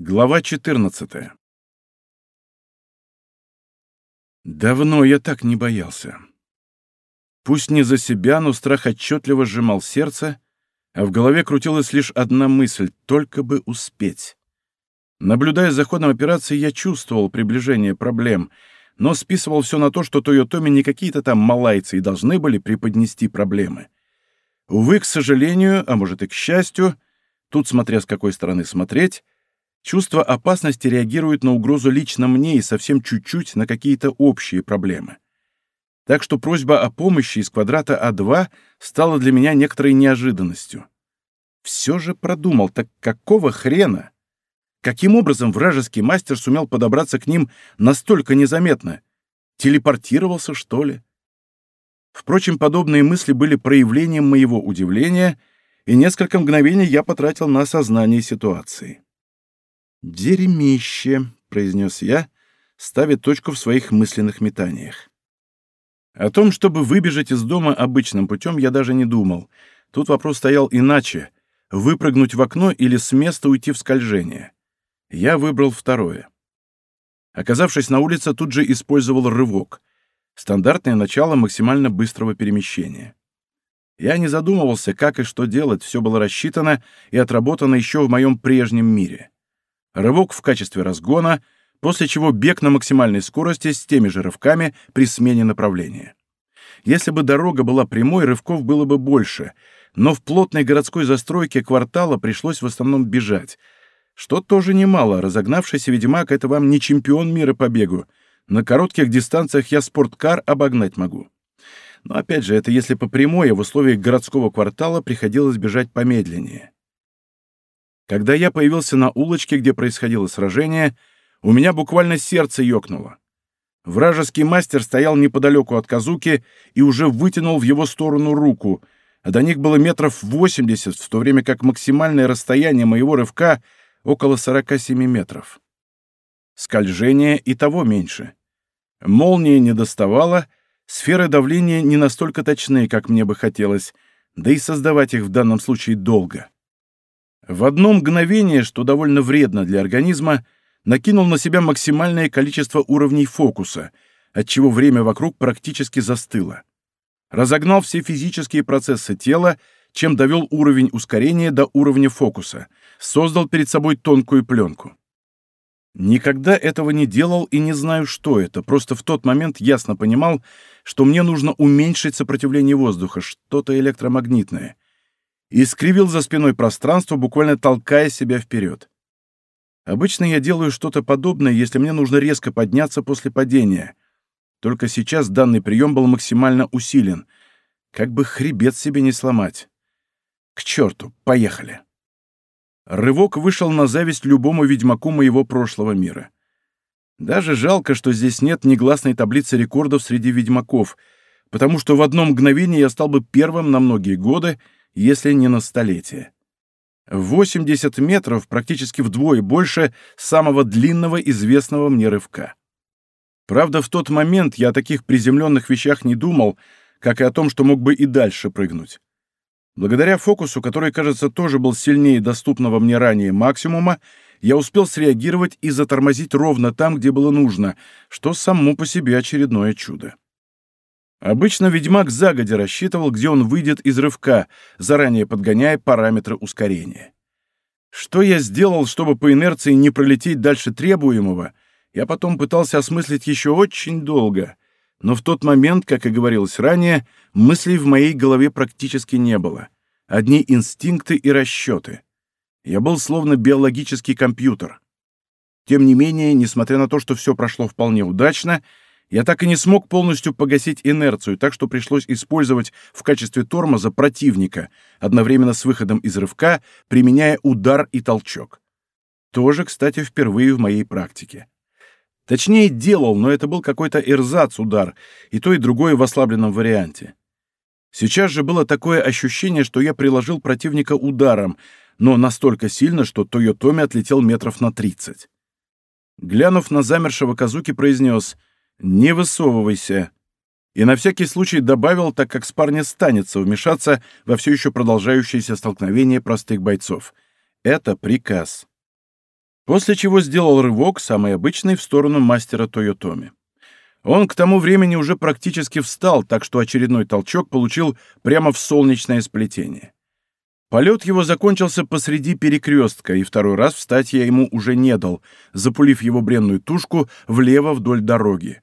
Глава 14 Давно я так не боялся. Пусть не за себя, но страх отчетливо сжимал сердце, а в голове крутилась лишь одна мысль — только бы успеть. Наблюдая за ходом операции, я чувствовал приближение проблем, но списывал все на то, что Тойотоми не какие-то там малайцы и должны были преподнести проблемы. Увы, к сожалению, а может и к счастью, тут смотря с какой стороны смотреть, Чувство опасности реагирует на угрозу лично мне и совсем чуть-чуть на какие-то общие проблемы. Так что просьба о помощи из квадрата А2 стала для меня некоторой неожиданностью. Все же продумал, так какого хрена? Каким образом вражеский мастер сумел подобраться к ним настолько незаметно? Телепортировался, что ли? Впрочем, подобные мысли были проявлением моего удивления, и несколько мгновений я потратил на осознание ситуации. «Дерьмище», — произнес я, ставя точку в своих мысленных метаниях. О том, чтобы выбежать из дома обычным путем, я даже не думал. Тут вопрос стоял иначе — выпрыгнуть в окно или с места уйти в скольжение. Я выбрал второе. Оказавшись на улице, тут же использовал рывок. Стандартное начало максимально быстрого перемещения. Я не задумывался, как и что делать, все было рассчитано и отработано еще в моем прежнем мире рывок в качестве разгона, после чего бег на максимальной скорости с теми же рывками при смене направления. Если бы дорога была прямой, рывков было бы больше, но в плотной городской застройке квартала пришлось в основном бежать, что тоже немало, разогнавшийся ведьмак — это вам не чемпион мира по бегу. На коротких дистанциях я спорткар обогнать могу. Но опять же, это если по прямой, а в условиях городского квартала приходилось бежать помедленнее. Когда я появился на улочке, где происходило сражение, у меня буквально сердце ёкнуло. Вражеский мастер стоял неподалеку от Казуки и уже вытянул в его сторону руку, а до них было метров 80, в то время как максимальное расстояние моего рывка — около 47 метров. Скольжение и того меньше. Молния не доставала, сферы давления не настолько точны, как мне бы хотелось, да и создавать их в данном случае долго. В одно мгновение, что довольно вредно для организма, накинул на себя максимальное количество уровней фокуса, отчего время вокруг практически застыло. Разогнал все физические процессы тела, чем довел уровень ускорения до уровня фокуса, создал перед собой тонкую пленку. Никогда этого не делал и не знаю, что это, просто в тот момент ясно понимал, что мне нужно уменьшить сопротивление воздуха, что-то электромагнитное — и скривил за спиной пространство, буквально толкая себя вперед. Обычно я делаю что-то подобное, если мне нужно резко подняться после падения. Только сейчас данный прием был максимально усилен. Как бы хребет себе не сломать. К черту, поехали. Рывок вышел на зависть любому ведьмаку моего прошлого мира. Даже жалко, что здесь нет негласной таблицы рекордов среди ведьмаков, потому что в одно мгновение я стал бы первым на многие годы, если не на столетие. 80 метров, практически вдвое больше самого длинного известного мне рывка. Правда, в тот момент я о таких приземленных вещах не думал, как и о том, что мог бы и дальше прыгнуть. Благодаря фокусу, который, кажется, тоже был сильнее доступного мне ранее максимума, я успел среагировать и затормозить ровно там, где было нужно, что само по себе очередное чудо. Обычно ведьмак загодя рассчитывал, где он выйдет из рывка, заранее подгоняя параметры ускорения. Что я сделал, чтобы по инерции не пролететь дальше требуемого, я потом пытался осмыслить еще очень долго, но в тот момент, как и говорилось ранее, мыслей в моей голове практически не было. Одни инстинкты и расчеты. Я был словно биологический компьютер. Тем не менее, несмотря на то, что все прошло вполне удачно, я так и не смог полностью погасить инерцию, так что пришлось использовать в качестве тормоза противника, одновременно с выходом из рывка, применяя удар и толчок. Тоже, кстати, впервые в моей практике. Точнее, делал, но это был какой-то эрзац-удар, и то, и другое в ослабленном варианте. Сейчас же было такое ощущение, что я приложил противника ударом, но настолько сильно, что Тойотоми отлетел метров на тридцать. Глянув на замершего Казуки, произнес — «Не высовывайся!» И на всякий случай добавил, так как с парня станется вмешаться во все еще продолжающееся столкновение простых бойцов. Это приказ. После чего сделал рывок, самый обычный, в сторону мастера Тойотоми. Он к тому времени уже практически встал, так что очередной толчок получил прямо в солнечное сплетение. Полет его закончился посреди перекрестка, и второй раз встать я ему уже не дал, запулив его бренную тушку влево вдоль дороги.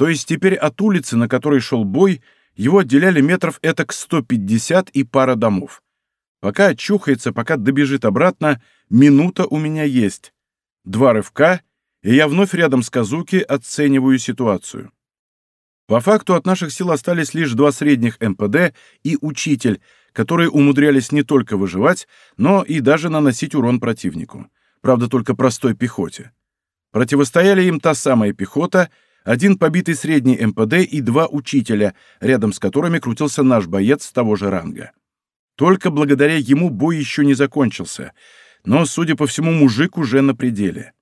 То есть теперь от улицы, на которой шел бой, его отделяли метров этак 150 и пара домов. Пока очухается, пока добежит обратно, минута у меня есть. Два рывка, и я вновь рядом с Казуки оцениваю ситуацию. По факту от наших сил остались лишь два средних МПД и учитель, которые умудрялись не только выживать, но и даже наносить урон противнику. Правда, только простой пехоте. Противостояли им та самая пехота, один побитый средний МПД и два учителя, рядом с которыми крутился наш боец того же ранга. Только благодаря ему бой еще не закончился, но, судя по всему, мужик уже на пределе.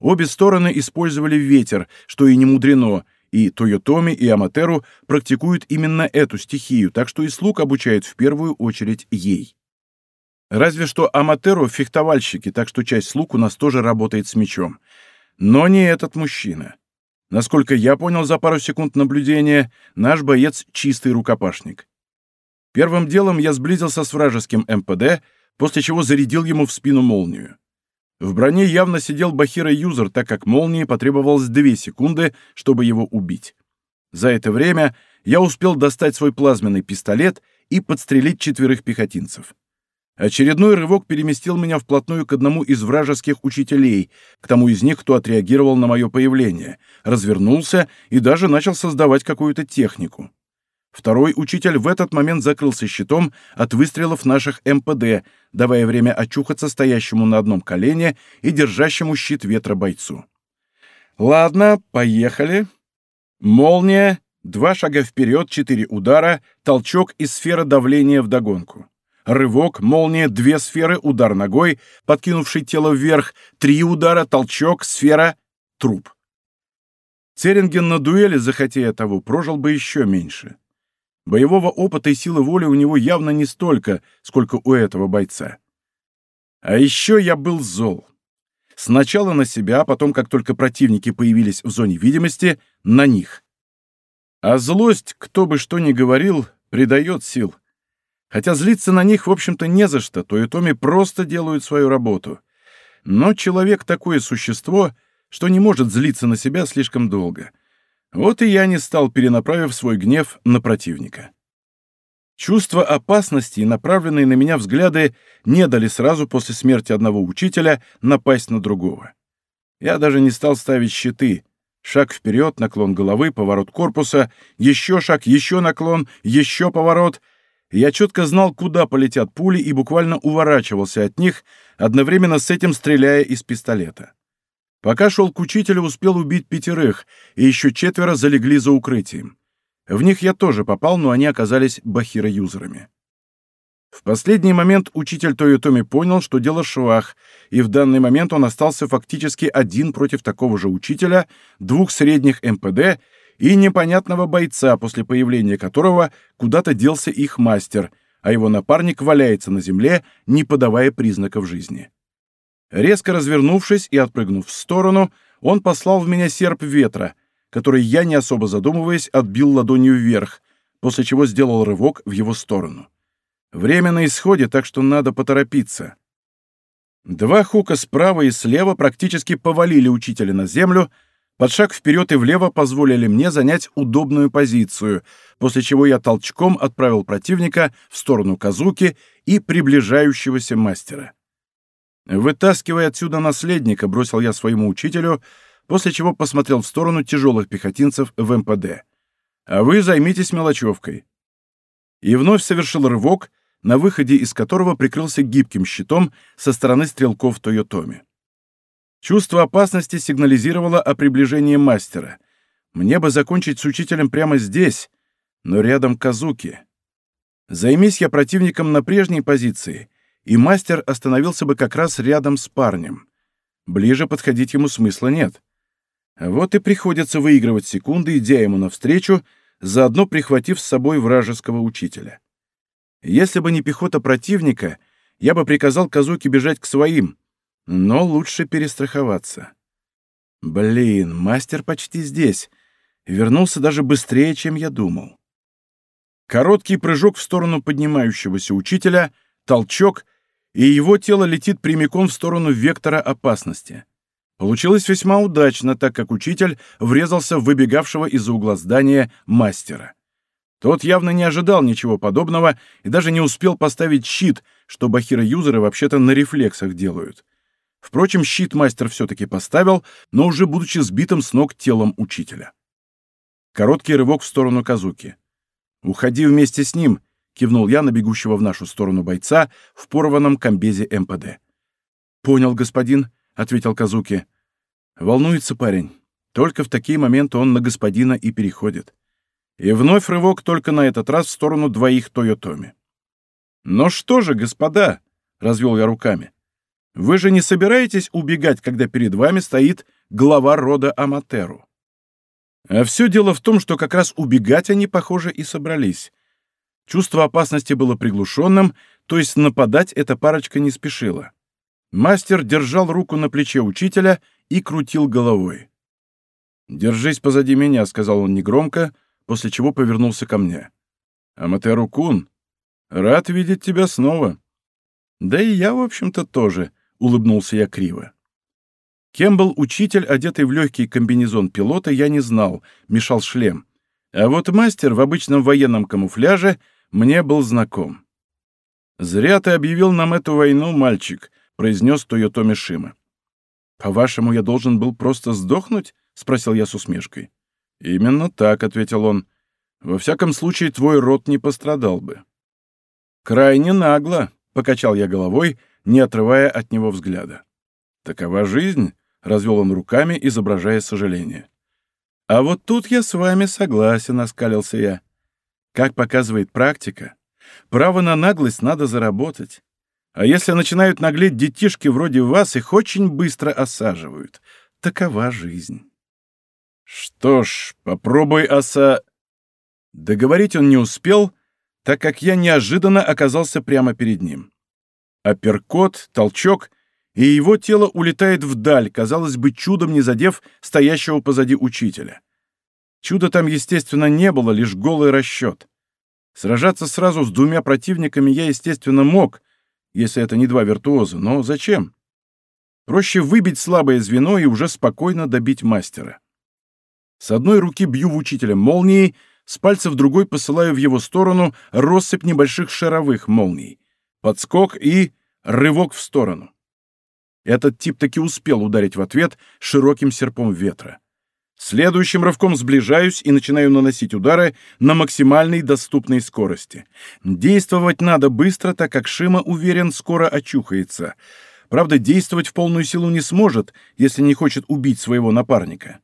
Обе стороны использовали ветер, что и не мудрено, и Тойотоми, и Аматеру практикуют именно эту стихию, так что и слуг обучают в первую очередь ей. Разве что Аматеру — фехтовальщики, так что часть слуг у нас тоже работает с мечом. Но не этот мужчина. Насколько я понял за пару секунд наблюдения, наш боец — чистый рукопашник. Первым делом я сблизился с вражеским МПД, после чего зарядил ему в спину молнию. В броне явно сидел Бахира Юзер, так как молнии потребовалось две секунды, чтобы его убить. За это время я успел достать свой плазменный пистолет и подстрелить четверых пехотинцев. Очередной рывок переместил меня вплотную к одному из вражеских учителей, к тому из них, кто отреагировал на мое появление, развернулся и даже начал создавать какую-то технику. Второй учитель в этот момент закрылся щитом от выстрелов наших МПД, давая время очухаться стоящему на одном колене и держащему щит ветра бойцу. «Ладно, поехали. Молния, два шага вперед, четыре удара, толчок и сфера давления вдогонку. Рывок, молния, две сферы, удар ногой, подкинувший тело вверх, три удара, толчок, сфера, труп». Церинген на дуэли, захотея того, прожил бы еще меньше. Боевого опыта и силы воли у него явно не столько, сколько у этого бойца. А еще я был зол. Сначала на себя, а потом, как только противники появились в зоне видимости, на них. А злость, кто бы что ни говорил, придает сил. Хотя злиться на них, в общем-то, не за что, то и Томи просто делают свою работу. Но человек такое существо, что не может злиться на себя слишком долго — вот и я не стал, перенаправив свой гнев на противника. Чувство опасности и направленные на меня взгляды не дали сразу после смерти одного учителя напасть на другого. Я даже не стал ставить щиты. Шаг вперед, наклон головы, поворот корпуса, еще шаг, еще наклон, еще поворот. Я четко знал, куда полетят пули, и буквально уворачивался от них, одновременно с этим стреляя из пистолета. Пока шел к учителю, успел убить пятерых, и еще четверо залегли за укрытием. В них я тоже попал, но они оказались бахира-юзерами. В последний момент учитель Тойотоми понял, что дело швах, и в данный момент он остался фактически один против такого же учителя, двух средних МПД и непонятного бойца, после появления которого куда-то делся их мастер, а его напарник валяется на земле, не подавая признаков жизни. Резко развернувшись и отпрыгнув в сторону, он послал в меня серп ветра, который я, не особо задумываясь, отбил ладонью вверх, после чего сделал рывок в его сторону. Время на исходе, так что надо поторопиться. Два хука справа и слева практически повалили учителя на землю, под шаг вперед и влево позволили мне занять удобную позицию, после чего я толчком отправил противника в сторону Казуки и приближающегося мастера. «Вытаскивай отсюда наследника», — бросил я своему учителю, после чего посмотрел в сторону тяжелых пехотинцев в МПД. «А вы займитесь мелочевкой». И вновь совершил рывок, на выходе из которого прикрылся гибким щитом со стороны стрелков Тойотоми. Чувство опасности сигнализировало о приближении мастера. Мне бы закончить с учителем прямо здесь, но рядом Казуки. Займись я противником на прежней позиции — и мастер остановился бы как раз рядом с парнем. Ближе подходить ему смысла нет. Вот и приходится выигрывать секунды, идя ему навстречу, заодно прихватив с собой вражеского учителя. Если бы не пехота противника, я бы приказал Казуки бежать к своим, Но лучше перестраховаться. Блин, мастер почти здесь. Вернулся даже быстрее, чем я думал. Короткий прыжок в сторону поднимающегося учителя, толчок, и его тело летит прямиком в сторону вектора опасности. Получилось весьма удачно, так как учитель врезался в выбегавшего из-за угла здания мастера. Тот явно не ожидал ничего подобного и даже не успел поставить щит, что бахира-юзеры вообще-то на рефлексах делают. Впрочем, щит мастер все-таки поставил, но уже будучи сбитым с ног телом учителя. Короткий рывок в сторону Казуки. «Уходи вместе с ним», — кивнул я на бегущего в нашу сторону бойца в порванном комбезе МПД. «Понял, господин», — ответил Казуки. «Волнуется парень. Только в такие моменты он на господина и переходит». И вновь рывок только на этот раз в сторону двоих Тойотоми. «Ну что же, господа», — развел я руками, — «вы же не собираетесь убегать, когда перед вами стоит глава рода Аматеру?» А все дело в том, что как раз убегать они, похоже, и собрались. Чувство опасности было приглушенным, то есть нападать эта парочка не спешила. Мастер держал руку на плече учителя и крутил головой. «Держись позади меня», — сказал он негромко, — после чего повернулся ко мне. «Аматеру-кун, рад видеть тебя снова». «Да и я, в общем-то, тоже», — улыбнулся я криво. Кем был учитель, одетый в легкий комбинезон пилота, я не знал, мешал шлем. А вот мастер в обычном военном камуфляже мне был знаком. «Зря ты объявил нам эту войну, мальчик», — произнес Тойотоми Шима. «По-вашему, я должен был просто сдохнуть?» — спросил я с усмешкой. «Именно так», — ответил он. «Во всяком случае, твой род не пострадал бы». «Крайне нагло», — покачал я головой, не отрывая от него взгляда. «Такова жизнь», — развел он руками, изображая сожаление. «А вот тут я с вами согласен», — оскалился я. «Как показывает практика, право на наглость надо заработать. А если начинают наглеть детишки вроде вас, их очень быстро осаживают. Такова жизнь». «Что ж, попробуй, оса...» Договорить он не успел, так как я неожиданно оказался прямо перед ним. Апперкот, толчок, и его тело улетает вдаль, казалось бы, чудом не задев стоящего позади учителя. Чуда там, естественно, не было, лишь голый расчет. Сражаться сразу с двумя противниками я, естественно, мог, если это не два виртуоза, но зачем? Проще выбить слабое звено и уже спокойно добить мастера. С одной руки бью в учителя молнией, с пальца в другой посылаю в его сторону россыпь небольших шаровых молний. Подскок и рывок в сторону. Этот тип таки успел ударить в ответ широким серпом ветра. Следующим рывком сближаюсь и начинаю наносить удары на максимальной доступной скорости. Действовать надо быстро, так как Шима, уверен, скоро очухается. Правда, действовать в полную силу не сможет, если не хочет убить своего напарника.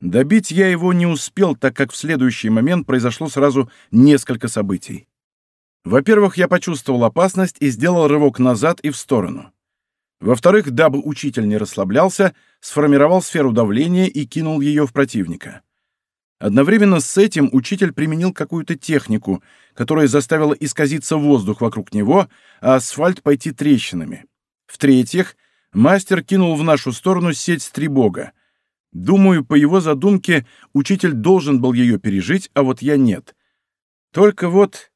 Добить я его не успел, так как в следующий момент произошло сразу несколько событий. Во-первых, я почувствовал опасность и сделал рывок назад и в сторону. Во-вторых, дабы учитель не расслаблялся, сформировал сферу давления и кинул ее в противника. Одновременно с этим учитель применил какую-то технику, которая заставила исказиться воздух вокруг него, а асфальт пойти трещинами. В-третьих, мастер кинул в нашу сторону сеть стрибога, Думаю, по его задумке, учитель должен был ее пережить, а вот я нет. Только вот...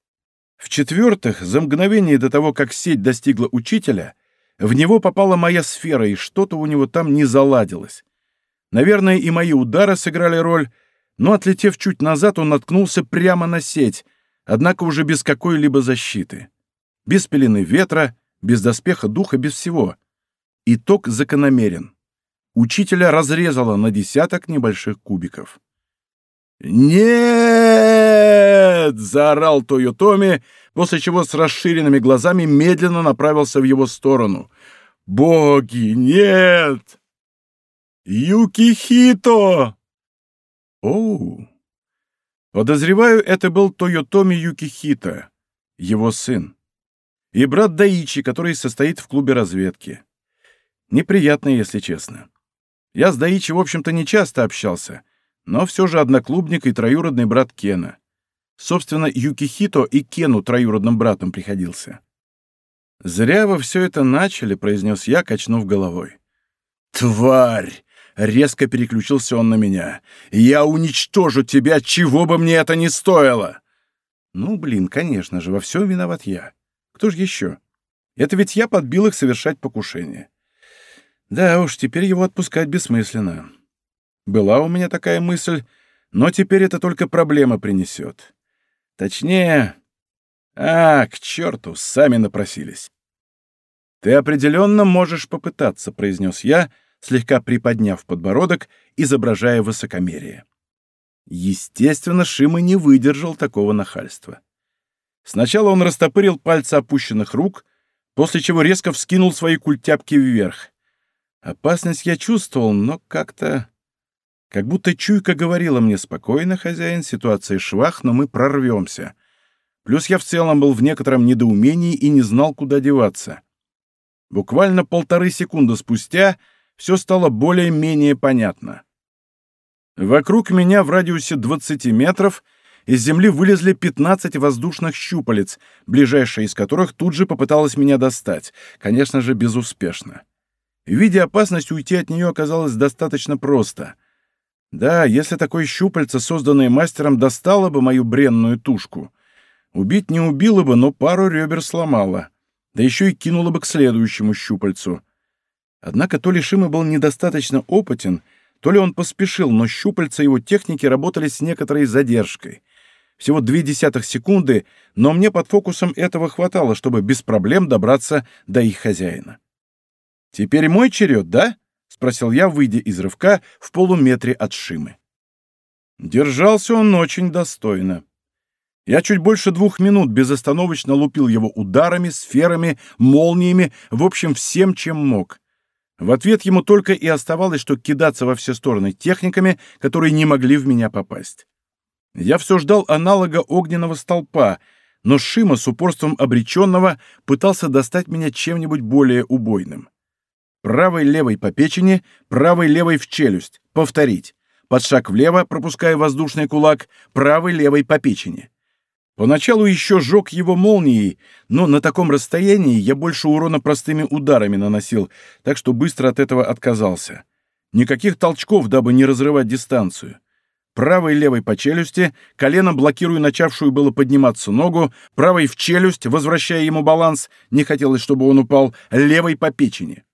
В-четвертых, за мгновение до того, как сеть достигла учителя, в него попала моя сфера, и что-то у него там не заладилось. Наверное, и мои удары сыграли роль, но, отлетев чуть назад, он наткнулся прямо на сеть, однако уже без какой-либо защиты. Без пелены ветра, без доспеха духа, без всего. Итог закономерен учителя разрезала на десяток небольших кубиков. «Нет!» — заорал Тойотоми, после чего с расширенными глазами медленно направился в его сторону. «Боги, нет!» «Юкихито!» «Оу!» Подозреваю, это был Тойотоми Юкихито, его сын, и брат Даичи, который состоит в клубе разведки. Неприятно, если честно. Я с Даичи, в общем-то, не часто общался, но все же одноклубник и троюродный брат Кена. Собственно, Юкихито и Кену троюродным братом приходился. «Зря вы все это начали», — произнес я, качнув головой. «Тварь!» — резко переключился он на меня. «Я уничтожу тебя, чего бы мне это ни стоило!» «Ну, блин, конечно же, во всем виноват я. Кто же еще? Это ведь я подбил их совершать покушение. Да уж, теперь его отпускать бессмысленно. Была у меня такая мысль, но теперь это только проблема принесет. Точнее... А, к черту, сами напросились. «Ты определенно можешь попытаться», — произнес я, слегка приподняв подбородок, изображая высокомерие. Естественно, Шима не выдержал такого нахальства. Сначала он растопырил пальцы опущенных рук, после чего резко вскинул свои культяпки вверх. Опасность я чувствовал, но как-то... Как будто чуйка говорила мне спокойно, хозяин, ситуация швах, но мы прорвемся. Плюс я в целом был в некотором недоумении и не знал, куда деваться. Буквально полторы секунды спустя все стало более-менее понятно. Вокруг меня в радиусе 20 метров из земли вылезли 15 воздушных щупалец, ближайшая из которых тут же попыталась меня достать, конечно же, безуспешно. Видя опасность, уйти от нее оказалось достаточно просто. Да, если такое щупальце, созданное мастером, достало бы мою бренную тушку. Убить не убило бы, но пару ребер сломало. Да еще и кинуло бы к следующему щупальцу. Однако то ли Шима был недостаточно опытен, то ли он поспешил, но щупальца его техники работали с некоторой задержкой. Всего две десятых секунды, но мне под фокусом этого хватало, чтобы без проблем добраться до их хозяина. «Теперь мой черед, да?» — спросил я, выйдя из рывка в полуметре от Шимы. Держался он очень достойно. Я чуть больше двух минут безостановочно лупил его ударами, сферами, молниями, в общем, всем, чем мог. В ответ ему только и оставалось, что кидаться во все стороны техниками, которые не могли в меня попасть. Я все ждал аналога огненного столпа, но Шима с упорством обреченного пытался достать меня чем-нибудь более убойным. Правой-левой по печени, правой-левой в челюсть. Повторить. Под шаг влево, пропуская воздушный кулак, правой-левой по печени. Поначалу еще жег его молнией, но на таком расстоянии я больше урона простыми ударами наносил, так что быстро от этого отказался. Никаких толчков, дабы не разрывать дистанцию. Правой и левой по челюсти, коленом блокирую начавшую было подниматься ногу, правой в челюсть, возвращая ему баланс, не хотелось, чтобы он упал, левой по печени.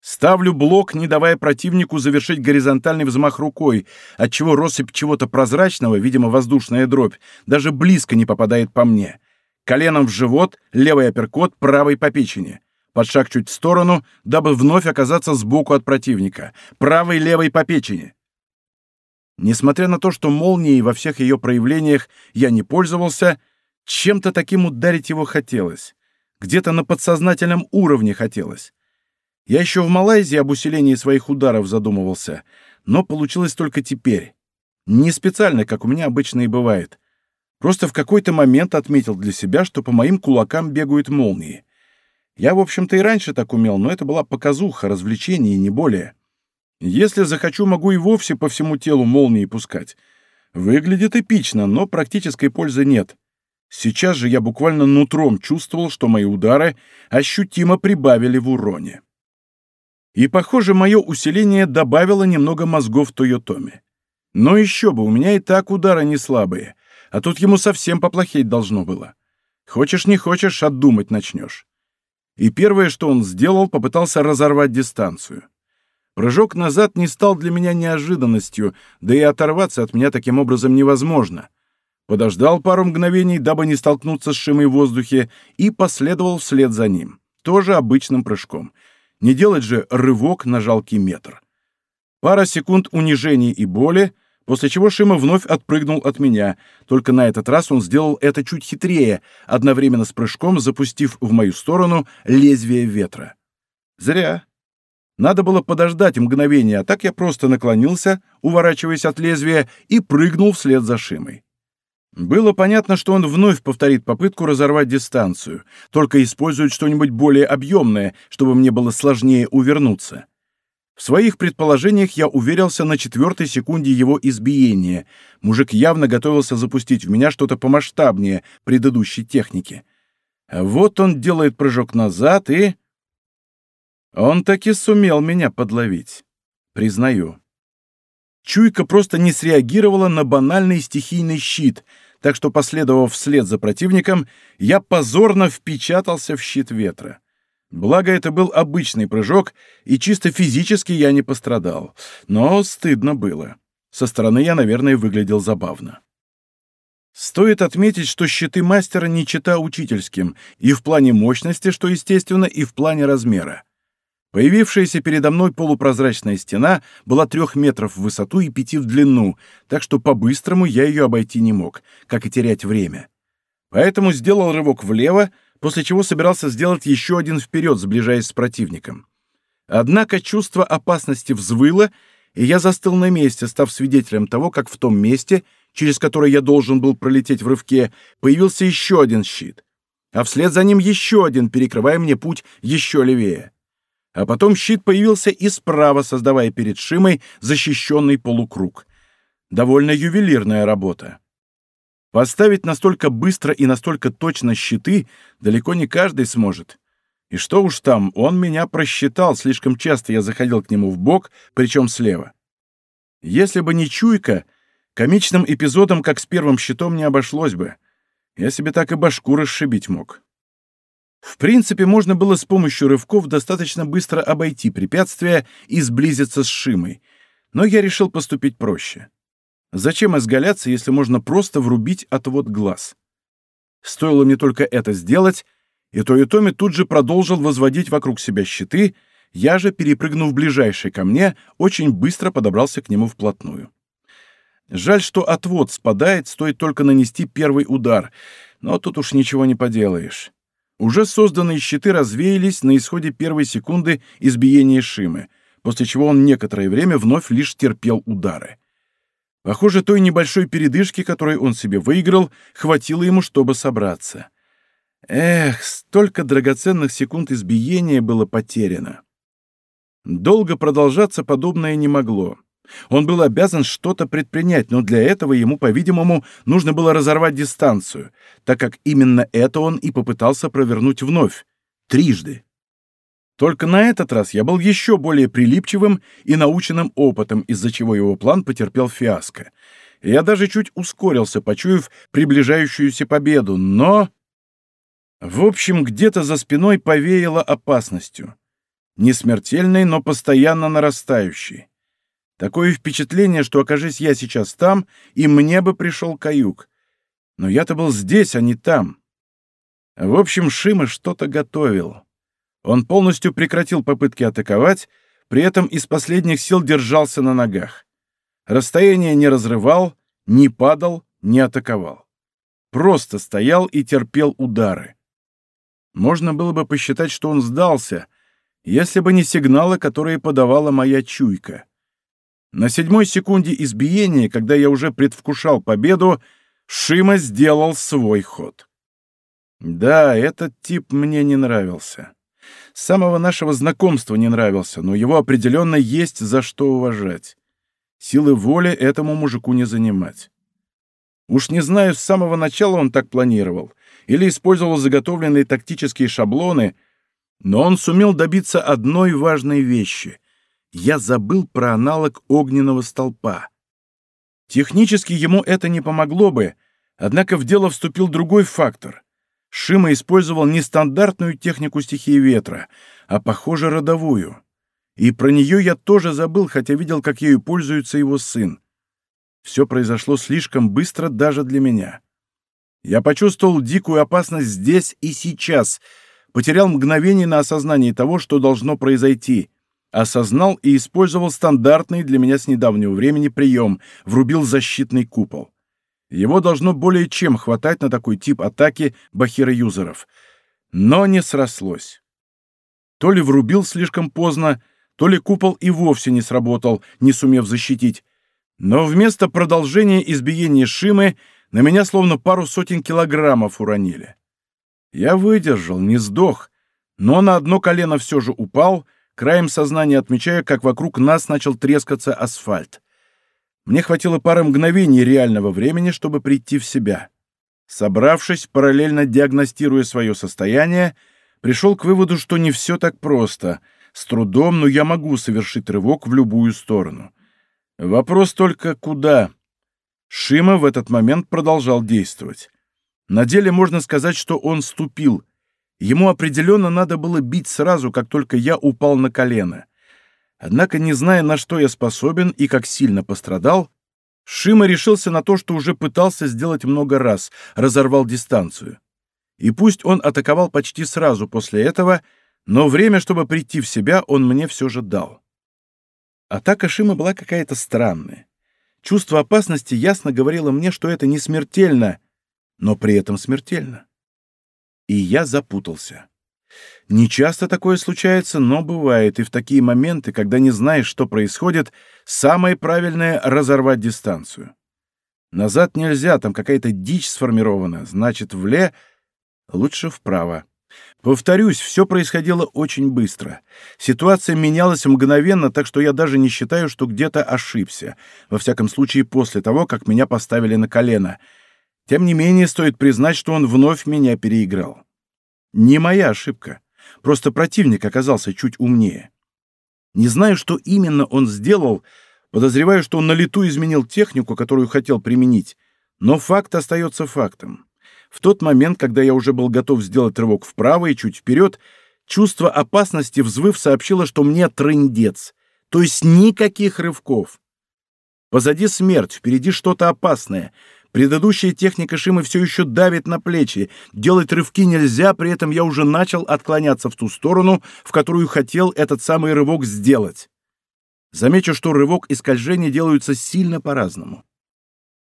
Ставлю блок, не давая противнику завершить горизонтальный взмах рукой, отчего россыпь чего-то прозрачного, видимо, воздушная дробь, даже близко не попадает по мне. Коленом в живот, левый апперкот, правой по печени. Под шаг чуть в сторону, дабы вновь оказаться сбоку от противника. Правой, левой по печени. Несмотря на то, что молнией во всех ее проявлениях я не пользовался, чем-то таким ударить его хотелось. Где-то на подсознательном уровне хотелось. Я еще в Малайзии об усилении своих ударов задумывался, но получилось только теперь. Не специально, как у меня обычно и бывает. Просто в какой-то момент отметил для себя, что по моим кулакам бегают молнии. Я, в общем-то, и раньше так умел, но это была показуха, развлечение, не более. Если захочу, могу и вовсе по всему телу молнии пускать. Выглядит эпично, но практической пользы нет. Сейчас же я буквально нутром чувствовал, что мои удары ощутимо прибавили в уроне. И, похоже, мое усиление добавило немного мозгов Тойотоме. Но еще бы, у меня и так удары не слабые, а тут ему совсем поплохеть должно было. Хочешь не хочешь, отдумать начнешь. И первое, что он сделал, попытался разорвать дистанцию. Прыжок назад не стал для меня неожиданностью, да и оторваться от меня таким образом невозможно. Подождал пару мгновений, дабы не столкнуться с Шимой в воздухе, и последовал вслед за ним, тоже обычным прыжком — не делать же рывок на жалкий метр. Пара секунд унижения и боли, после чего Шима вновь отпрыгнул от меня, только на этот раз он сделал это чуть хитрее, одновременно с прыжком запустив в мою сторону лезвие ветра. Зря. Надо было подождать мгновение, а так я просто наклонился, уворачиваясь от лезвия, и прыгнул вслед за Шимой. Было понятно, что он вновь повторит попытку разорвать дистанцию, только использует что-нибудь более объемное, чтобы мне было сложнее увернуться. В своих предположениях я уверился на четвертой секунде его избиения. Мужик явно готовился запустить в меня что-то помасштабнее предыдущей техники. Вот он делает прыжок назад и... Он таки сумел меня подловить. Признаю. Чуйка просто не среагировала на банальный стихийный щит, так что, последовав вслед за противником, я позорно впечатался в щит ветра. Благо, это был обычный прыжок, и чисто физически я не пострадал. Но стыдно было. Со стороны я, наверное, выглядел забавно. Стоит отметить, что щиты мастера не чита учительским, и в плане мощности, что естественно, и в плане размера. Появившаяся передо мной полупрозрачная стена была трех метров в высоту и пяти в длину, так что по-быстрому я ее обойти не мог, как и терять время. Поэтому сделал рывок влево, после чего собирался сделать еще один вперед, сближаясь с противником. Однако чувство опасности взвыло, и я застыл на месте, став свидетелем того, как в том месте, через которое я должен был пролететь в рывке, появился еще один щит, а вслед за ним еще один, перекрывая мне путь еще левее. А потом щит появился и справа, создавая перед Шимой защищенный полукруг. Довольно ювелирная работа. Поставить настолько быстро и настолько точно щиты далеко не каждый сможет. И что уж там, он меня просчитал, слишком часто я заходил к нему в бок, причем слева. Если бы не чуйка, комичным эпизодом, как с первым щитом, не обошлось бы. Я себе так и башку расшибить мог. В принципе, можно было с помощью рывков достаточно быстро обойти препятствия и сблизиться с Шимой, но я решил поступить проще. Зачем изгаляться, если можно просто врубить отвод глаз? Стоило мне только это сделать, и Тойотоми тут же продолжил возводить вокруг себя щиты, я же, перепрыгнув ближайший ко мне, очень быстро подобрался к нему вплотную. Жаль, что отвод спадает, стоит только нанести первый удар, но тут уж ничего не поделаешь. Уже созданные щиты развеялись на исходе первой секунды избиения Шимы, после чего он некоторое время вновь лишь терпел удары. Похоже, той небольшой передышки, которую он себе выиграл, хватило ему, чтобы собраться. Эх, столько драгоценных секунд избиения было потеряно. Долго продолжаться подобное не могло. Он был обязан что-то предпринять, но для этого ему, по-видимому, нужно было разорвать дистанцию, так как именно это он и попытался провернуть вновь, трижды. Только на этот раз я был еще более прилипчивым и наученным опытом, из-за чего его план потерпел фиаско. Я даже чуть ускорился, почуяв приближающуюся победу, но... В общем, где-то за спиной повеяло опасностью. Не смертельной, но постоянно нарастающей. Такое впечатление, что, окажись я сейчас там, и мне бы пришел каюк. Но я-то был здесь, а не там. В общем, Шима что-то готовил. Он полностью прекратил попытки атаковать, при этом из последних сил держался на ногах. Расстояние не разрывал, не падал, не атаковал. Просто стоял и терпел удары. Можно было бы посчитать, что он сдался, если бы не сигналы, которые подавала моя чуйка. На седьмой секунде избиения, когда я уже предвкушал победу, Шима сделал свой ход. Да, этот тип мне не нравился. С самого нашего знакомства не нравился, но его определенно есть за что уважать. Силы воли этому мужику не занимать. Уж не знаю, с самого начала он так планировал или использовал заготовленные тактические шаблоны, но он сумел добиться одной важной вещи — я забыл про аналог огненного столпа. Технически ему это не помогло бы, однако в дело вступил другой фактор. Шима использовал не стандартную технику стихии ветра, а, похоже, родовую. И про нее я тоже забыл, хотя видел, как ею пользуется его сын. Все произошло слишком быстро даже для меня. Я почувствовал дикую опасность здесь и сейчас, потерял мгновение на осознании того, что должно произойти — осознал и использовал стандартный для меня с недавнего времени прием, врубил защитный купол. Его должно более чем хватать на такой тип атаки бахира-юзеров. Но не срослось. То ли врубил слишком поздно, то ли купол и вовсе не сработал, не сумев защитить. Но вместо продолжения избиения Шимы на меня словно пару сотен килограммов уронили. Я выдержал, не сдох, но на одно колено все же упал — краем сознания отмечая, как вокруг нас начал трескаться асфальт. Мне хватило пары мгновений реального времени, чтобы прийти в себя. Собравшись, параллельно диагностируя свое состояние, пришел к выводу, что не все так просто. С трудом, но я могу совершить рывок в любую сторону. Вопрос только куда? Шима в этот момент продолжал действовать. На деле можно сказать, что он ступил. Ему определенно надо было бить сразу, как только я упал на колено. Однако, не зная, на что я способен и как сильно пострадал, Шима решился на то, что уже пытался сделать много раз, разорвал дистанцию. И пусть он атаковал почти сразу после этого, но время, чтобы прийти в себя, он мне все же дал. Атака Шима была какая-то странная. Чувство опасности ясно говорило мне, что это не смертельно, но при этом смертельно. И я запутался. Не часто такое случается, но бывает, и в такие моменты, когда не знаешь, что происходит, самое правильное — разорвать дистанцию. Назад нельзя, там какая-то дичь сформирована, значит, вле лучше вправо. Повторюсь, все происходило очень быстро. Ситуация менялась мгновенно, так что я даже не считаю, что где-то ошибся. Во всяком случае, после того, как меня поставили на колено. Тем не менее, стоит признать, что он вновь меня переиграл. Не моя ошибка. Просто противник оказался чуть умнее. Не знаю, что именно он сделал, подозреваю, что он на лету изменил технику, которую хотел применить, но факт остается фактом. В тот момент, когда я уже был готов сделать рывок вправо и чуть вперед, чувство опасности, взвыв, сообщило, что мне трындец, то есть никаких рывков. Позади смерть, впереди что-то опасное — Предыдущая техника Шимы все еще давит на плечи. Делать рывки нельзя, при этом я уже начал отклоняться в ту сторону, в которую хотел этот самый рывок сделать. Замечу, что рывок и скольжение делаются сильно по-разному.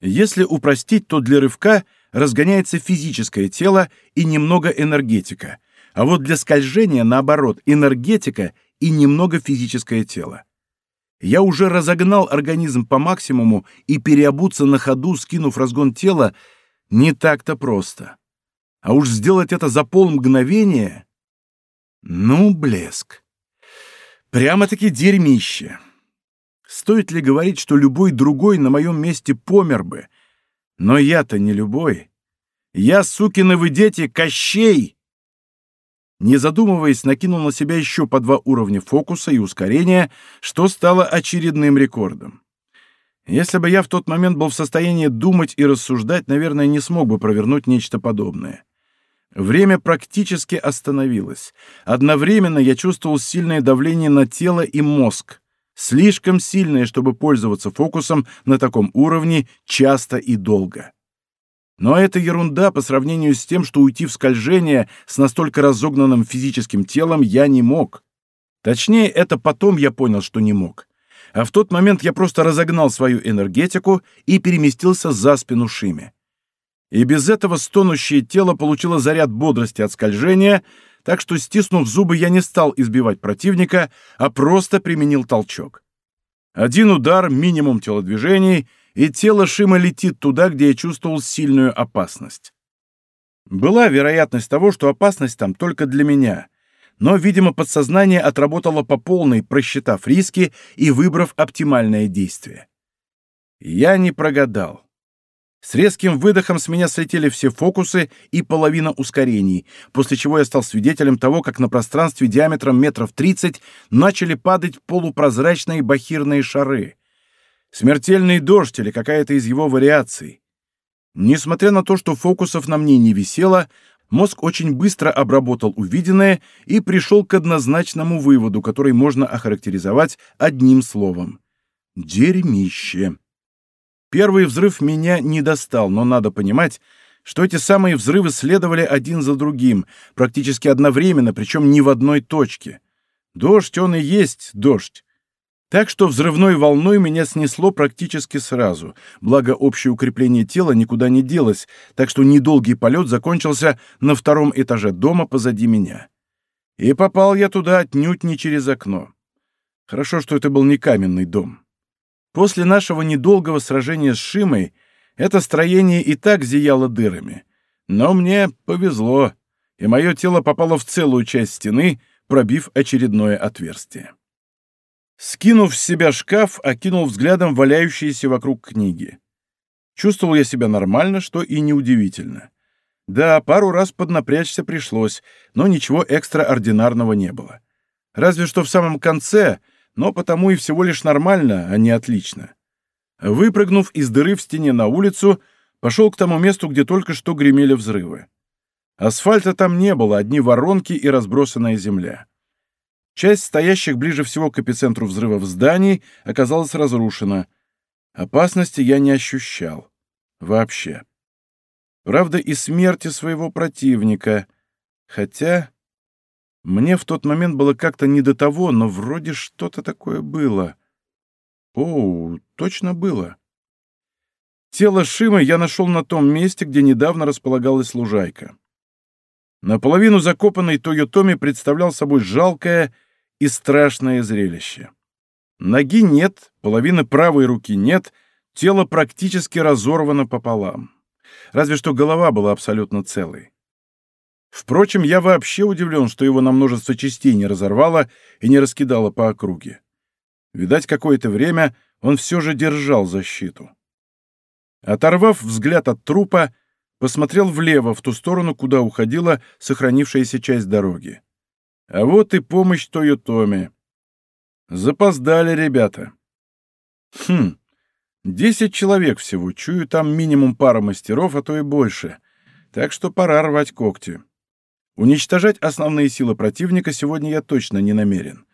Если упростить, то для рывка разгоняется физическое тело и немного энергетика, а вот для скольжения, наоборот, энергетика и немного физическое тело. Я уже разогнал организм по максимуму, и переобуться на ходу, скинув разгон тела, не так-то просто. А уж сделать это за полмгновения... Ну, блеск. Прямо-таки дерьмище. Стоит ли говорить, что любой другой на моем месте помер бы? Но я-то не любой. Я, сукины вы дети, Кощей! Не задумываясь, накинул на себя еще по два уровня фокуса и ускорения, что стало очередным рекордом. Если бы я в тот момент был в состоянии думать и рассуждать, наверное, не смог бы провернуть нечто подобное. Время практически остановилось. Одновременно я чувствовал сильное давление на тело и мозг. Слишком сильное, чтобы пользоваться фокусом на таком уровне часто и долго. Но это ерунда по сравнению с тем, что уйти в скольжение с настолько разогнанным физическим телом я не мог. Точнее, это потом я понял, что не мог. А в тот момент я просто разогнал свою энергетику и переместился за спину Шиме. И без этого стонущее тело получило заряд бодрости от скольжения, так что, стиснув зубы, я не стал избивать противника, а просто применил толчок. Один удар, минимум телодвижений — и тело Шима летит туда, где я чувствовал сильную опасность. Была вероятность того, что опасность там только для меня, но, видимо, подсознание отработало по полной, просчитав риски и выбрав оптимальное действие. Я не прогадал. С резким выдохом с меня слетели все фокусы и половина ускорений, после чего я стал свидетелем того, как на пространстве диаметром метров 30 начали падать полупрозрачные бахирные шары — Смертельный дождь или какая-то из его вариаций. Несмотря на то, что фокусов на мне не висело, мозг очень быстро обработал увиденное и пришел к однозначному выводу, который можно охарактеризовать одним словом. Дерьмище. Первый взрыв меня не достал, но надо понимать, что эти самые взрывы следовали один за другим, практически одновременно, причем не в одной точке. Дождь он и есть дождь. Так что взрывной волной меня снесло практически сразу, благо общее укрепление тела никуда не делось, так что недолгий полет закончился на втором этаже дома позади меня. И попал я туда отнюдь не через окно. Хорошо, что это был не каменный дом. После нашего недолгого сражения с Шимой это строение и так зияло дырами. Но мне повезло, и мое тело попало в целую часть стены, пробив очередное отверстие. Скинув с себя шкаф, окинул взглядом валяющиеся вокруг книги. Чувствовал я себя нормально, что и неудивительно. Да, пару раз поднапрячься пришлось, но ничего экстраординарного не было. Разве что в самом конце, но потому и всего лишь нормально, а не отлично. Выпрыгнув из дыры в стене на улицу, пошел к тому месту, где только что гремели взрывы. Асфальта там не было, одни воронки и разбросанная земля. Часть стоящих ближе всего к эпицентру взрывов зданий оказалась разрушена. Опасности я не ощущал. Вообще. Правда, и смерти своего противника. Хотя... Мне в тот момент было как-то не до того, но вроде что-то такое было. О, точно было. Тело Шимы я нашел на том месте, где недавно располагалась лужайка. Наполовину закопанный Тойотоми представлял собой жалкое и страшное зрелище. Ноги нет, половины правой руки нет, тело практически разорвано пополам. Разве что голова была абсолютно целой. Впрочем, я вообще удивлен, что его на множество частей не разорвало и не раскидало по округе. Видать, какое-то время он все же держал защиту. Оторвав взгляд от трупа, посмотрел влево, в ту сторону, куда уходила сохранившаяся часть дороги. А вот и помощь Тойотоме. Запоздали ребята. Хм, десять человек всего, чую там минимум пара мастеров, а то и больше. Так что пора рвать когти. Уничтожать основные силы противника сегодня я точно не намерен.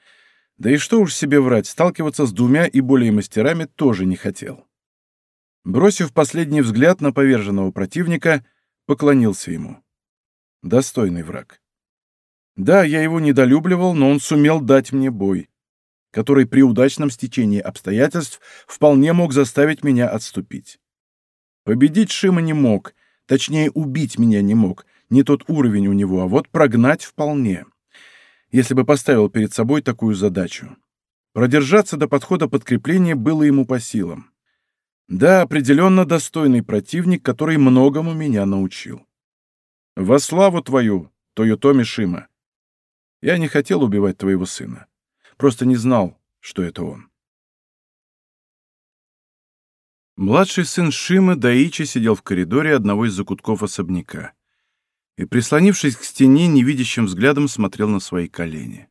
Да и что уж себе врать, сталкиваться с двумя и более мастерами тоже не хотел. Бросив последний взгляд на поверженного противника, поклонился ему. Достойный враг. Да, я его недолюбливал, но он сумел дать мне бой, который при удачном стечении обстоятельств вполне мог заставить меня отступить. Победить Шима не мог, точнее, убить меня не мог, не тот уровень у него, а вот прогнать вполне. Если бы поставил перед собой такую задачу. Продержаться до подхода подкрепления было ему по силам. Да, определенно достойный противник, который многому меня научил. Во славу твою, Тойотоми Шима. Я не хотел убивать твоего сына. Просто не знал, что это он. Младший сын Шимы Даичи сидел в коридоре одного из закутков особняка и, прислонившись к стене, невидящим взглядом смотрел на свои колени.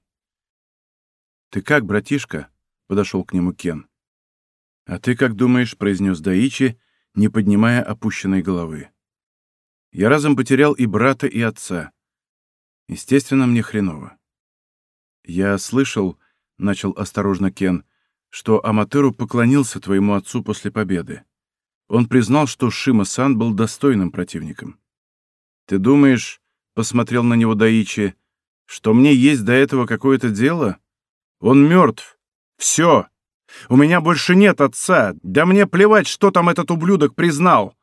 «Ты как, братишка?» — подошел к нему Кен. «А ты как думаешь?» — произнес Даичи, не поднимая опущенной головы. «Я разом потерял и брата, и отца. Естественно, мне хреново. Я слышал, — начал осторожно Кен, — что Аматеру поклонился твоему отцу после победы. Он признал, что Шима-сан был достойным противником. «Ты думаешь, — посмотрел на него Даичи, — что мне есть до этого какое-то дело? Он мертв. Все. У меня больше нет отца. Да мне плевать, что там этот ублюдок признал!»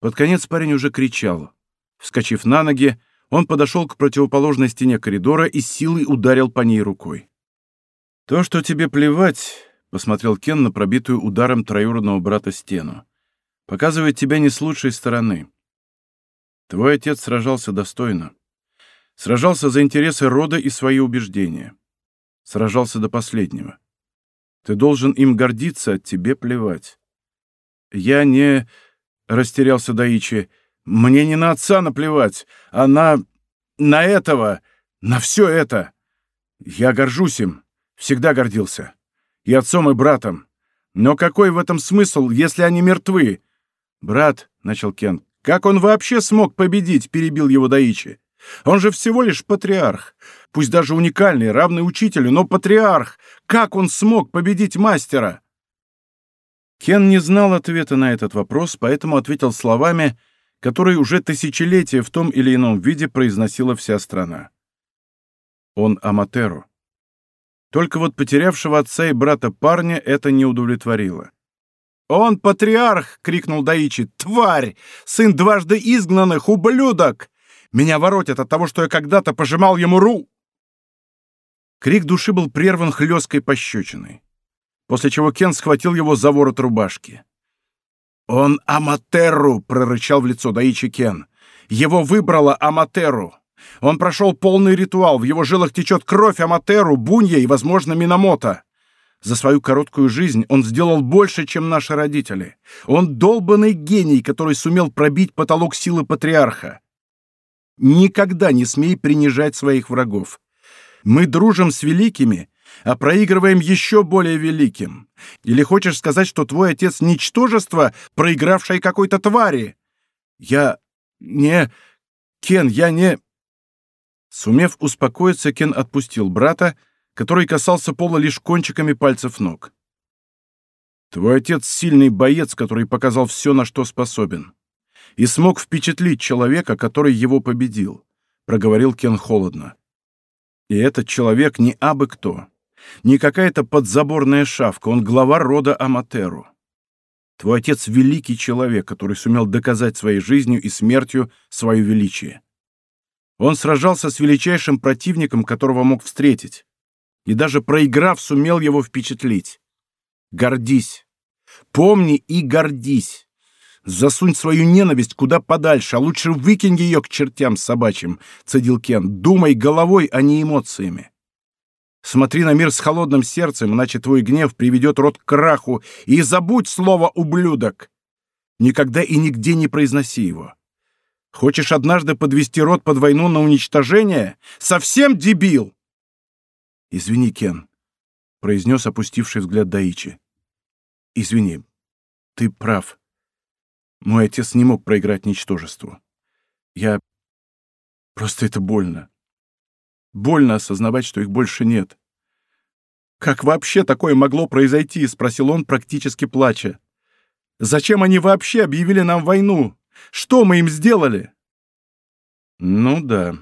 Под конец парень уже кричал. Вскочив на ноги, он подошел к противоположной стене коридора и силой ударил по ней рукой. «То, что тебе плевать», — посмотрел Кен на пробитую ударом троюродного брата стену, — «показывает тебя не с лучшей стороны. Твой отец сражался достойно. Сражался за интересы рода и свои убеждения. Сражался до последнего. Ты должен им гордиться, а тебе плевать. Я не... Растерялся Даичи. Мне не на отца наплевать, а на... на этого, на все это. Я горжусь им, всегда гордился. И отцом, и братом. Но какой в этом смысл, если они мертвы? Брат, — начал Кен, как он вообще смог победить, перебил его Даичи. Он же всего лишь патриарх. Пусть даже уникальный, равный учителю, но патриарх. Как он смог победить мастера? Кен не знал ответа на этот вопрос, поэтому ответил словами, которые уже тысячелетия в том или ином виде произносила вся страна. Он Аматеру. Только вот потерявшего отца и брата парня это не удовлетворило. «Он патриарх!» — крикнул Даичи. «Тварь! Сын дважды изгнанных, ублюдок! Меня воротят от того, что я когда-то пожимал ему ру!» Крик души был прерван хлесткой пощечиной, после чего Кен схватил его за ворот рубашки. «Он Аматеру!» — прорычал в лицо Даичи Кен. «Его выбрала Аматеру!» Он прошел полный ритуал, в его жилах течет кровь Аматеру, Бунья и, возможно, Минамото. За свою короткую жизнь он сделал больше, чем наши родители. Он долбанный гений, который сумел пробить потолок силы патриарха. Никогда не смей принижать своих врагов. Мы дружим с великими, а проигрываем еще более великим. Или хочешь сказать, что твой отец — ничтожество, проигравшее какой-то твари? Я не... Кен, я не... Сумев успокоиться, Кен отпустил брата, который касался пола лишь кончиками пальцев ног. Твой отец — сильный боец, который показал все, на что способен. И смог впечатлить человека, который его победил, — проговорил Кен холодно. И этот человек не абы кто, не какая-то подзаборная шавка, он глава рода Аматеру. Твой отец — великий человек, который сумел доказать своей жизнью и смертью свое величие. Он сражался с величайшим противником, которого мог встретить, и даже проиграв, сумел его впечатлить. Гордись. Помни и гордись. Засунь свою ненависть куда подальше, а лучше выкинь ее к чертям собачьим, — цедил Кен. Думай головой, а не эмоциями. Смотри на мир с холодным сердцем, иначе твой гнев приведет род к краху, и забудь слово «ублюдок». Никогда и нигде не произноси его. Хочешь однажды подвести род под войну на уничтожение? Совсем дебил!» «Извини, Кен», — произнес опустивший взгляд Даичи. «Извини, ты прав. Мой отец не мог проиграть ничтожеству. Я... Просто это больно. Больно осознавать, что их больше нет. «Как вообще такое могло произойти?» — спросил он, практически плача. «Зачем они вообще объявили нам войну? Что мы им сделали?» «Ну да.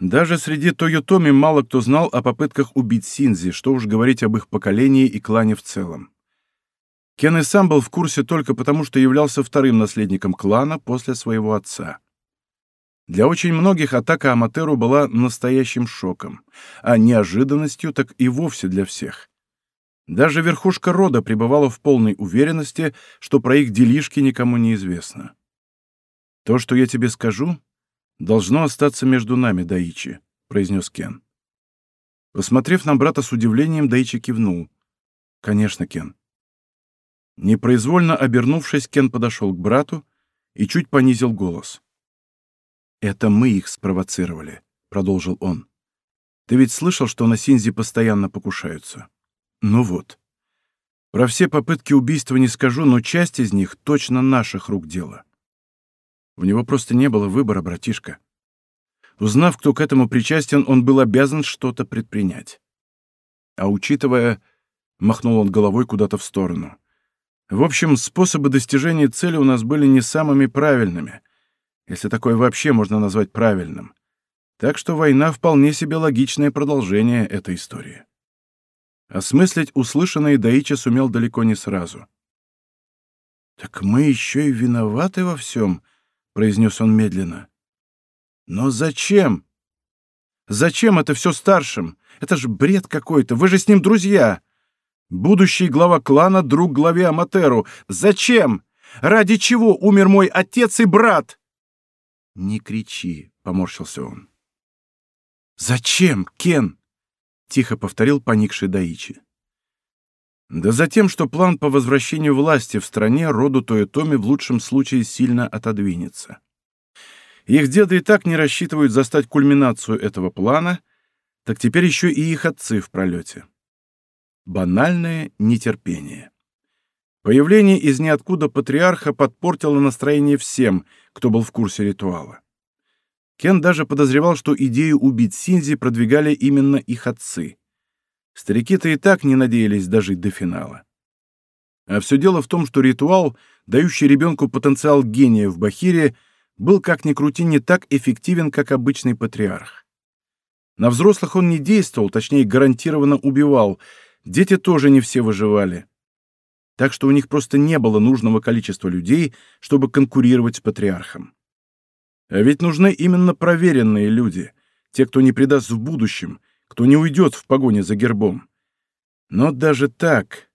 Даже среди Тойотоми мало кто знал о попытках убить Синзи, что уж говорить об их поколении и клане в целом. Кен и сам был в курсе только потому, что являлся вторым наследником клана после своего отца. Для очень многих атака Аматеру была настоящим шоком, а неожиданностью так и вовсе для всех. Даже верхушка рода пребывала в полной уверенности, что про их делишки никому не известно. «То, что я тебе скажу, должно остаться между нами, Даичи», — произнес Кен. Посмотрев на брата с удивлением, Даичи кивнул. «Конечно, Кен». Непроизвольно обернувшись, Кен подошел к брату и чуть понизил голос. «Это мы их спровоцировали», — продолжил он. «Ты ведь слышал, что на Синзи постоянно покушаются? Ну вот. Про все попытки убийства не скажу, но часть из них точно наших рук дело. У него просто не было выбора, братишка. Узнав, кто к этому причастен, он был обязан что-то предпринять. А учитывая... Махнул он головой куда-то в сторону. В общем, способы достижения цели у нас были не самыми правильными — если такое вообще можно назвать правильным. Так что война вполне себе логичное продолжение этой истории. Осмыслить услышанное Даича сумел далеко не сразу. «Так мы еще и виноваты во всем», — произнес он медленно. «Но зачем? Зачем это все старшим? Это ж бред какой-то, вы же с ним друзья!» Будущий глава клана — друг главе Аматеру. Зачем? Ради чего умер мой отец и брат? «Не кричи», — поморщился он. «Зачем, Кен?» — тихо повторил поникший Даичи. «Да за тем, что план по возвращению власти в стране роду Тоетоми в лучшем случае сильно отодвинется. Их деды и так не рассчитывают застать кульминацию этого плана, так теперь еще и их отцы в пролете. Банальное нетерпение. Появление из ниоткуда патриарха подпортило настроение всем, кто был в курсе ритуала. Кен даже подозревал, что идею убить Синзи продвигали именно их отцы. Старики-то и так не надеялись дожить до финала. А все дело в том, что ритуал, дающий ребенку потенциал гения в Бахире, был как ни крути не так эффективен, как обычный патриарх. На взрослых он не действовал, точнее гарантированно убивал, дети тоже не все выживали так что у них просто не было нужного количества людей, чтобы конкурировать с патриархом. А ведь нужны именно проверенные люди, те, кто не предаст в будущем, кто не уйдет в погоне за гербом. Но даже так...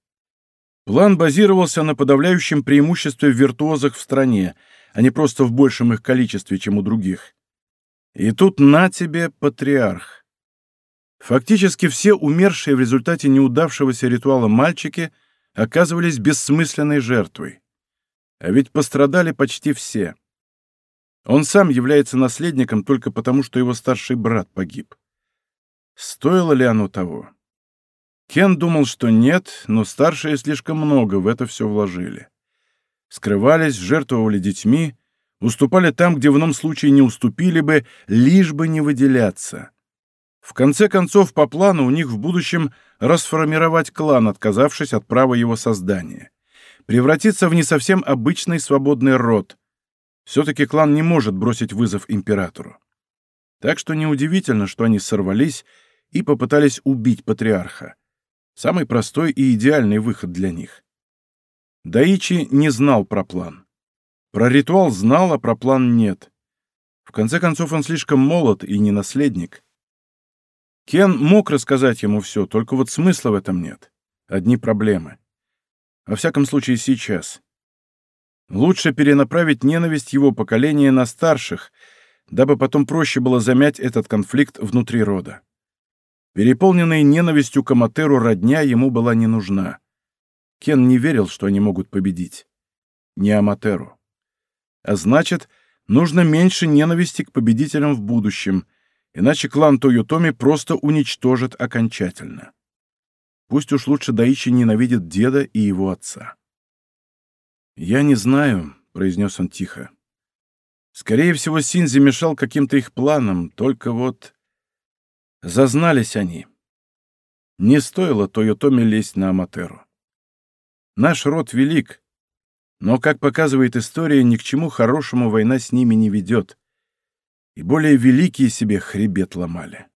План базировался на подавляющем преимуществе виртуозах в стране, а не просто в большем их количестве, чем у других. И тут на тебе патриарх. Фактически все умершие в результате неудавшегося ритуала мальчики оказывались бессмысленной жертвой. А ведь пострадали почти все. Он сам является наследником только потому, что его старший брат погиб. Стоило ли оно того? Кен думал, что нет, но старшие слишком много в это все вложили. Скрывались, жертвовали детьми, уступали там, где в ином случае не уступили бы, лишь бы не выделяться. В конце концов, по плану у них в будущем расформировать клан, отказавшись от права его создания. Превратиться в не совсем обычный свободный род. Все-таки клан не может бросить вызов императору. Так что неудивительно, что они сорвались и попытались убить патриарха. Самый простой и идеальный выход для них. Даичи не знал про план. Про ритуал знал, а про план нет. В конце концов, он слишком молод и не наследник. Кен мог рассказать ему все, только вот смысла в этом нет. Одни проблемы. Во всяком случае, сейчас. Лучше перенаправить ненависть его поколения на старших, дабы потом проще было замять этот конфликт внутри рода. Переполненная ненавистью к Аматеру родня ему была не нужна. Кен не верил, что они могут победить. Не Аматеру. А значит, нужно меньше ненависти к победителям в будущем, иначе клан Тойотоми просто уничтожит окончательно. Пусть уж лучше Даичи ненавидит деда и его отца. «Я не знаю», — произнес он тихо. «Скорее всего, Синзи мешал каким-то их планам, только вот...» Зазнались они. Не стоило Тойотоми лезть на Аматеру. Наш род велик, но, как показывает история, ни к чему хорошему война с ними не ведет. И более великие себе хребет ломали.